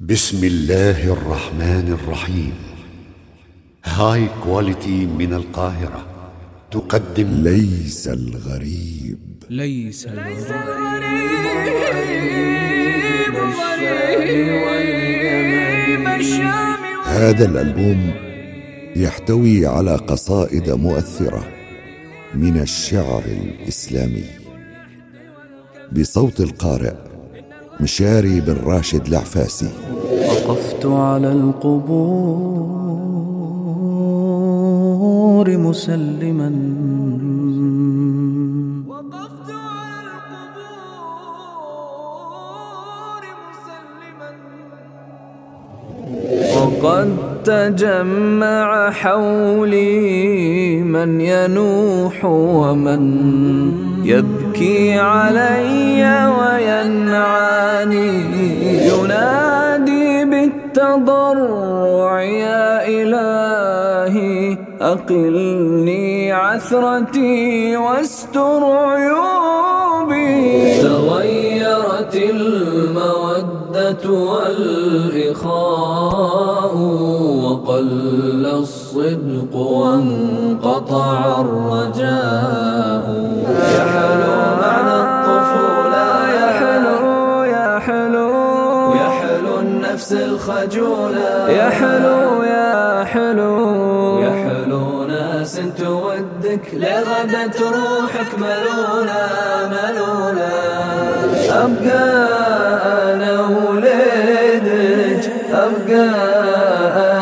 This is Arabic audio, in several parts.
بسم الله الرحمن الرحيم. هاي كواليتي من القاهرة تقدم. ليس الغريب. ليس الغريب هذا الألبوم يحتوي على قصائد مؤثرة من الشعر الإسلامي. بصوت القارئ مشاري بن راشد العفاسي. وقفت على القبور مسلما. وقفت على القبور مسلما. وقد تجمع حولي من ينوح ومن يبكي علي وينعاني. ينادي بالتضرع يا إلهي أقلني عثرتي واستر عيوبي. تغيرت المودة والإخاء وقل الصدق وانقطع الرجاء. النفس الخجولة. يا حلو يا حلو. يا حلو ناس تودك لغدت روحك ملولة ملولة أبقى أنا وليدك أبقى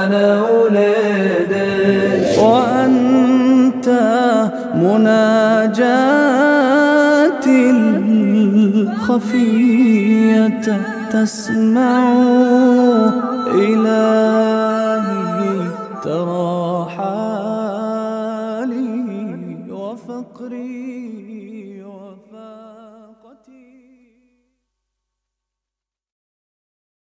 أنا وليدك. وأنت مناجاتي الخفية تسمع. إلهي ترى حالي وفقري وفاقي